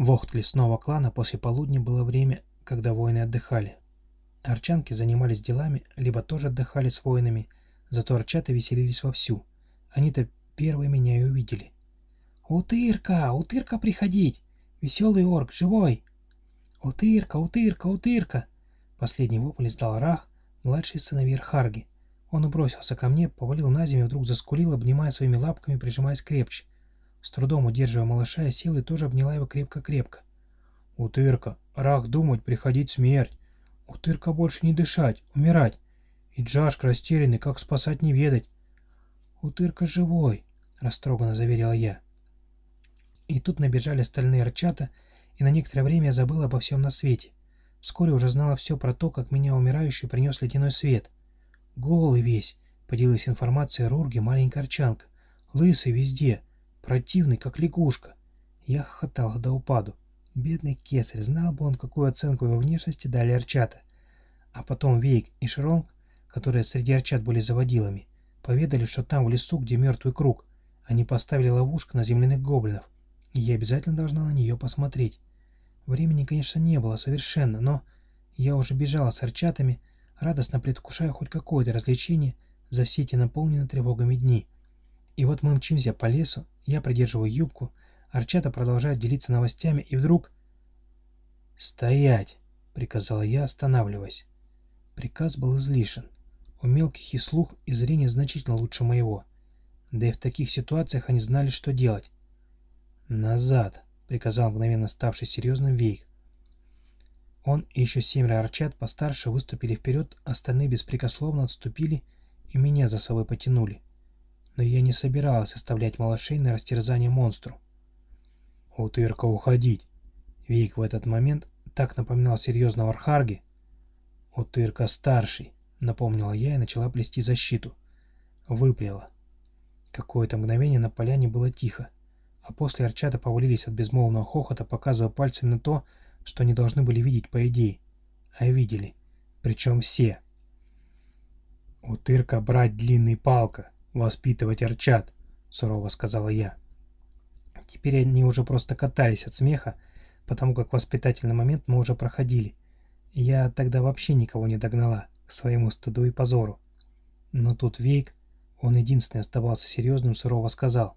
Вохт лесного клана после полудня было время, когда воины отдыхали. Арчанки занимались делами, либо тоже отдыхали с воинами, зато арчата веселились вовсю. Они-то первые меня и увидели. «Утырка! Утырка приходить! Веселый орк, живой!» «Утырка! Утырка! Утырка!» Последний вопль издал Рах, младший сыновей Харги. Он бросился ко мне, повалил на землю вдруг заскулил, обнимая своими лапками, прижимаясь крепче. С трудом удерживая малыша, я и тоже обняла его крепко-крепко. «Утырка! Рах думать, приходить смерть! Утырка больше не дышать, умирать! И Джашка растерянный, как спасать не ведать!» «Утырка живой!» — растроганно заверила я. И тут набежали остальные рчата, и на некоторое время я забыла обо всем на свете. Вскоре уже знала все про то, как меня умирающую принес ледяной свет. Голый весь, поделилась информацией Рурги маленькая арчанка. Лысый везде, противный, как лягушка. Я хохотал до упаду. Бедный кесарь, знал бы он, какую оценку его внешности дали арчата. А потом Вейк и Шронг, которые среди арчат были заводилами, поведали, что там, в лесу, где мертвый круг, они поставили ловушку на земляных гоблинов, и я обязательно должна на нее посмотреть. Времени, конечно, не было совершенно, но я уже бежала с арчатами, радостно предвкушая хоть какое-то развлечение за все эти наполненные тревогами дни. И вот мы мчимся по лесу, я придерживаю юбку, арчата продолжают делиться новостями, и вдруг... «Стоять!» — приказала я, останавливаясь. Приказ был излишен. У мелких и слух, и зрение значительно лучше моего. Да и в таких ситуациях они знали, что делать. «Назад!» — приказал мгновенно ставший серьезным Вейк. Он и еще семеро арчат постарше выступили вперед, остальные беспрекословно отступили и меня за собой потянули. Но я не собиралась оставлять малышей на растерзание монстру. «Утырка, уходить!» Вейк в этот момент так напоминал серьезного Архарги. «Утырка старший!» — напомнила я и начала плести защиту. Выплела. Какое-то мгновение на поляне было тихо а после арчата повалились от безмолвного хохота, показывая пальцем на то, что они должны были видеть по идее. А видели. Причем все. «Утырка брать длинный палка, воспитывать арчат», — сурово сказала я. Теперь они уже просто катались от смеха, потому как воспитательный момент мы уже проходили. Я тогда вообще никого не догнала, к своему стыду и позору. Но тут Вейк, он единственный оставался серьезным, сурово сказал.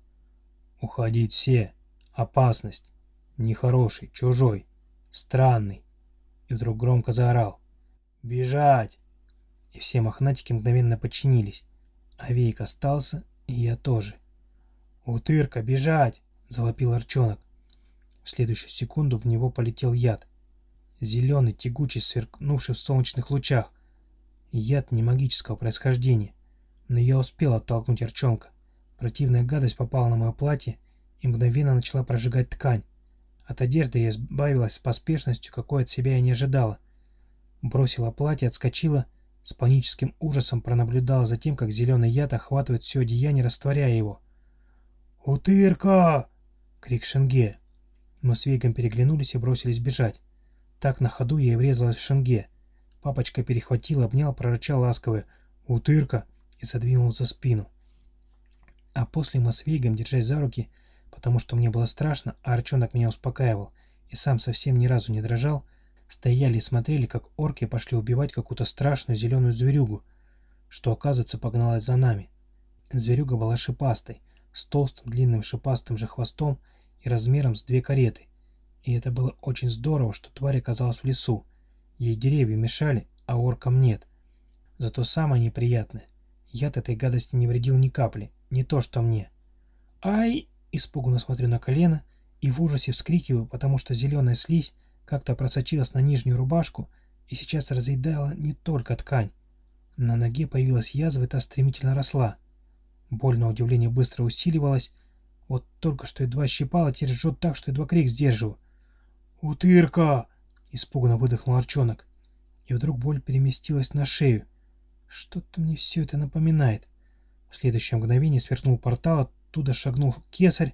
Уходить все. Опасность. Нехороший, чужой, странный. И вдруг громко заорал. «Бежать!» И все мохнатики мгновенно подчинились. А Вейк остался, и я тоже. «Утырка, бежать!» — завопил Арчонок. В следующую секунду в него полетел яд. Зеленый, тягучий, сверкнувший в солнечных лучах. Яд не магического происхождения. Но я успел оттолкнуть Арчонка. Противная гадость попала на мое платье и мгновенно начала прожигать ткань. От одежды я избавилась с поспешностью, какой от себя я не ожидала. Бросила платье, отскочила, с паническим ужасом пронаблюдала за тем, как зеленый яд охватывает все одеяние, растворяя его. «Утырка!» — крик Шенге. Мы с Вейгом переглянулись и бросились бежать. Так на ходу я и врезалась в Шенге. Папочка перехватил, обнял, прорычал ласковое «Утырка!» и задвинул за спину. А после мы с Вейгом, держась за руки, потому что мне было страшно, а Арчонок меня успокаивал и сам совсем ни разу не дрожал, стояли и смотрели, как орки пошли убивать какую-то страшную зеленую зверюгу, что, оказывается, погналась за нами. Зверюга была шипастой, с толстым длинным шипастым же хвостом и размером с две кареты. И это было очень здорово, что тварь оказалась в лесу. Ей деревья мешали, а оркам нет. Зато самое неприятное, яд этой гадости не вредил ни капли, не то, что мне. «Ай!» – испуганно смотрю на колено и в ужасе вскрикиваю, потому что зеленая слизь как-то просочилась на нижнюю рубашку и сейчас разъедала не только ткань. На ноге появилась язва, и та стремительно росла. Боль на удивление быстро усиливалась. Вот только что едва щипала, теперь жжет так, что едва крик сдерживаю. «Утырка!» – испуганно выдохнул Арчонок. И вдруг боль переместилась на шею. Что-то мне все это напоминает. В следующее мгновение свернул портал, оттуда шагнул кесарь,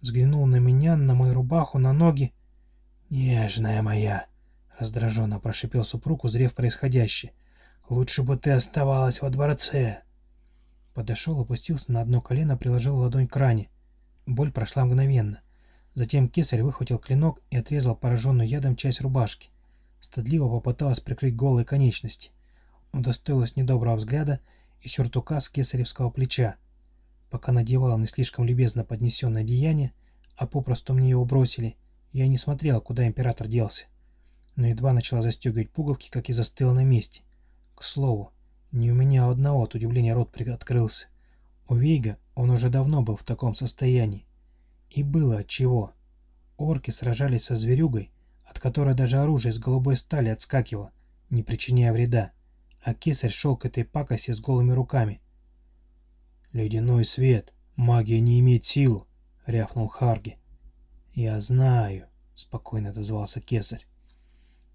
взглянул на меня, на мою рубаху, на ноги. «Нежная моя!» — раздраженно прошипел супруг, узрев происходящее. «Лучше бы ты оставалась во дворце!» Подошел, опустился на одно колено, приложил ладонь к ране. Боль прошла мгновенно. Затем кесарь выхватил клинок и отрезал пораженную ядом часть рубашки. Стыдливо попыталась прикрыть голые конечности. Удостоилась недоброго взгляда и сюртука с кесаревского плеча. Пока надевала не слишком любезно поднесенное деяние, а попросту мне его бросили, я не смотрела, куда император делся. Но едва начала застегивать пуговки, как и застыла на месте. К слову, не у меня одного от удивления рот открылся. У Вейга он уже давно был в таком состоянии. И было от чего. Орки сражались со зверюгой, от которой даже оружие из голубой стали отскакивало, не причиняя вреда, а кесарь шел к этой пакосе с голыми руками. «Ледяной свет! Магия не имеет силу!» — рявкнул Харги. «Я знаю», — спокойно отозвался кесарь.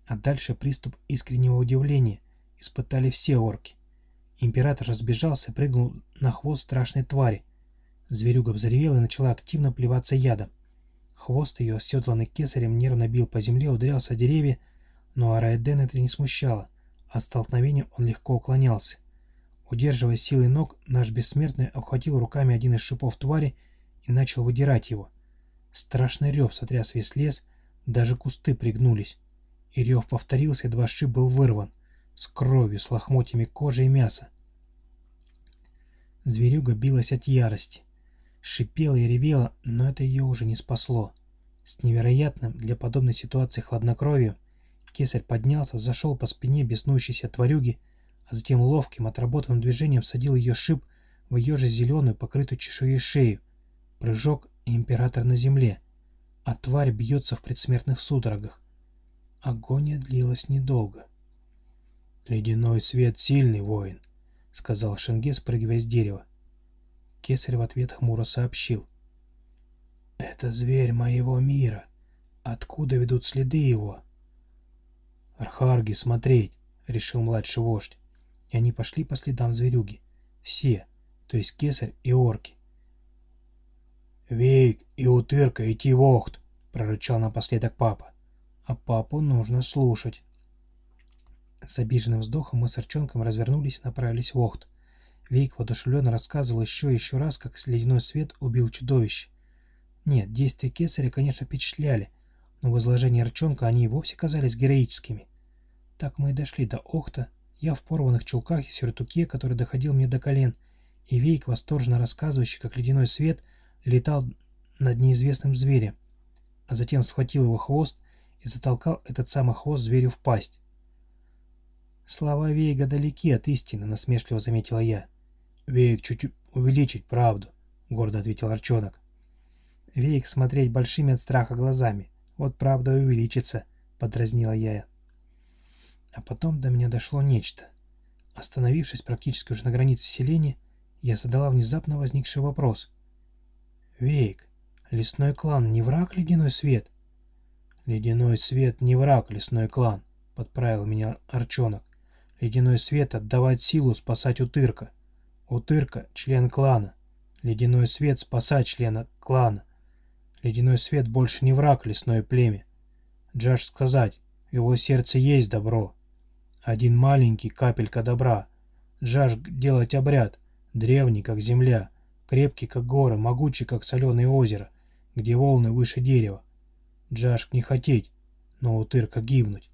А дальше приступ искреннего удивления испытали все орки. Император разбежался и прыгнул на хвост страшной твари. Зверюга взревела и начала активно плеваться ядом. Хвост ее, оседланный кесарем, нервно бил по земле, ударялся о деревья, но Араэден это не смущало. От столкновения он легко уклонялся. Удерживая силой ног, наш бессмертный обхватил руками один из шипов твари и начал выдирать его. Страшный рев сотряс весь лес, даже кусты пригнулись. И рев повторился, едва шип был вырван, с кровью, с лохмотьями кожи и мяса. Зверюга билась от ярости. Шипела и ревела, но это ее уже не спасло. С невероятным для подобной ситуации хладнокровием кесарь поднялся, зашел по спине беснующейся тварюги, а затем ловким, отработанным движением садил ее шип в ее же зеленую, покрытую чешуей шею. Прыжок, император на земле, а тварь бьется в предсмертных судорогах. Агония длилась недолго. «Ледяной свет — сильный воин», — сказал Шенге, спрыгивая с дерева. Кесарь в ответ хмуро сообщил. «Это зверь моего мира. Откуда ведут следы его?» «Архарги, смотреть!» — решил младший вождь. И они пошли по следам зверюги. Все, то есть кесарь и орки. «Вейк и утырка идти в охт!» — прорычал напоследок папа. А папу нужно слушать. С обиженным вздохом мы с Арчонком развернулись и направились в охт. Вейк воодушевленно рассказывал еще и еще раз, как ледяной свет убил чудовище. Нет, действия кесаря, конечно, впечатляли, но в изложении Арчонка они и вовсе казались героическими. Так мы и дошли до Охта, я в порванных чулках и сюртуке, который доходил мне до колен, и Вейк, восторженно рассказывающий, как ледяной свет летал над неизвестным зверем, а затем схватил его хвост и затолкал этот самый хвост зверю в пасть. «Слова Вейга далеки от истины», — насмешливо заметила я. «Вейк чуть увеличить правду», — гордо ответил Арчонок. «Вейк смотреть большими от страха глазами. Вот правда увеличится», — подразнила я. А потом до меня дошло нечто. Остановившись практически уже на границе селения, я задала внезапно возникший вопрос. «Вейк, лесной клан не враг ледяной свет?» «Ледяной свет не враг лесной клан», — подправил меня Арчонок. «Ледяной свет отдавать силу спасать Утырка. Утырка — член клана. Ледяной свет спасать члена клана. Ледяной свет больше не враг лесное племя. Джаш сказать, в его сердце есть добро. Один маленький, капелька добра. Джаш делать обряд, древний, как земля, крепкий, как горы, могучий, как соленое озеро, где волны выше дерева. Джаш не хотеть, но утырка гибнуть.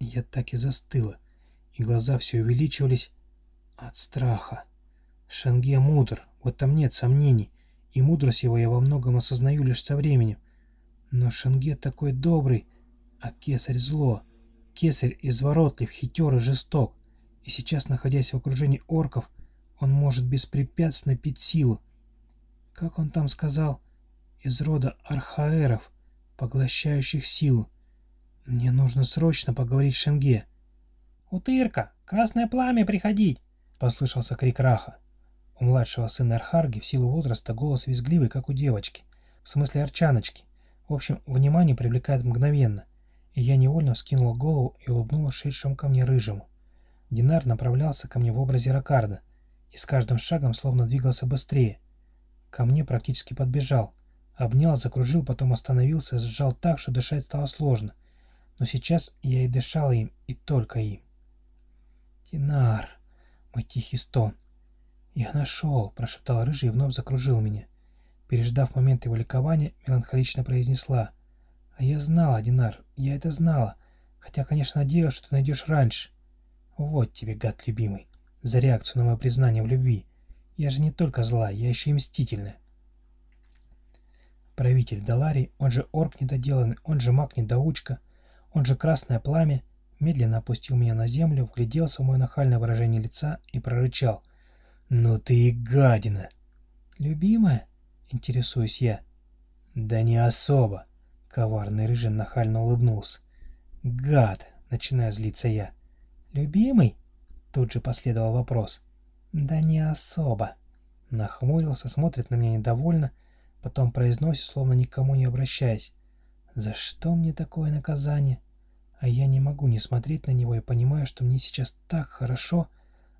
Я так и застыла, и глаза все увеличивались от страха. Шанге мудр, в этом нет сомнений, и мудрость его я во многом осознаю лишь со временем. Но Шанге такой добрый, а кесарь зло. Кесарь изворотлив, хитер и жесток, и сейчас, находясь в окружении орков, он может беспрепятственно пить силу. Как он там сказал? Из рода архаэров, поглощающих силу. Мне нужно срочно поговорить с Шенге. «Утырка! Красное пламя приходить!» — послышался крик Раха. У младшего сына Архарги в силу возраста голос визгливый, как у девочки. В смысле арчаночки. В общем, внимание привлекает мгновенно — и я невольно вскинула голову и улыбнулась шедшему ко мне рыжему. Динар направлялся ко мне в образе Ракарда и с каждым шагом словно двигался быстрее. Ко мне практически подбежал, обнял, закружил, потом остановился, сжал так, что дышать стало сложно. Но сейчас я и дышала им, и только им. «Динар!» — мой тихий стон. «Я нашел!» — прошептал рыжий и вновь закружил меня. переждав момент его ликования, меланхолично произнесла. «А я знала, Динар, я это знала, хотя, конечно, надеялась, что ты найдешь раньше. Вот тебе, гад любимый, за реакцию на мое признание в любви. Я же не только зла, я еще и мстительная». Правитель Далари, он же орк недоделанный, он же маг-недоучка, он же красное пламя, медленно опустил меня на землю, вгляделся в мое нахальное выражение лица и прорычал. «Ну ты и гадина!» «Любимая?» — интересуюсь я. «Да не особо!» — коварный рыжий нахально улыбнулся. «Гад!» — начинаю злиться я. «Любимый?» — тут же последовал вопрос. «Да не особо!» Нахмурился, смотрит на меня недовольно, потом произносит, словно никому не обращаясь. «За что мне такое наказание?» А я не могу не смотреть на него и понимаю, что мне сейчас так хорошо,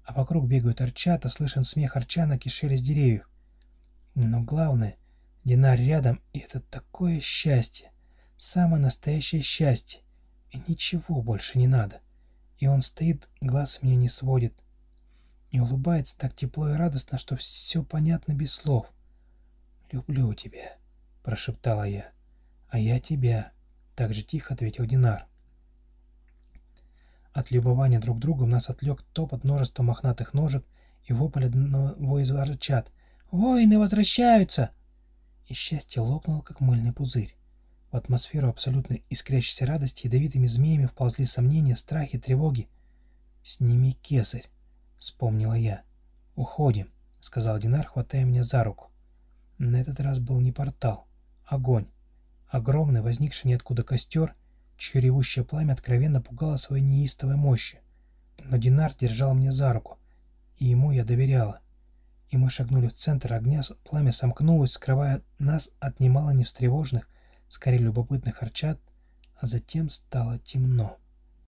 а вокруг бегают арчата, слышен смех арчанок и шелест деревьев. Но главное, Динар рядом, и это такое счастье, самое настоящее счастье, и ничего больше не надо. И он стоит, глаз меня не сводит, и улыбается так тепло и радостно, что все понятно без слов. «Люблю тебя», — прошептала я. «А я тебя», — так же тихо ответил Динар. От любования друг другом нас отвлек топот множества мохнатых ножек и вопль одного из ворчат. «Воины возвращаются!» И счастье лопнуло, как мыльный пузырь. Атмосферу абсолютно искрящейся радости ядовитыми змеями вползли сомнения, страхи, тревоги. «Сними кесарь!» — вспомнила я. «Уходим!» — сказал Динар, хватая меня за руку. На этот раз был не портал, огонь. Огромный, возникший ниоткуда костер — чье ревущее пламя откровенно пугало своей неистовой мощью. Но Динар держал меня за руку, и ему я доверяла. И мы шагнули в центр огня, пламя сомкнулось, скрывая нас от немало невстревоженных, скорее любопытных арчат, а затем стало темно.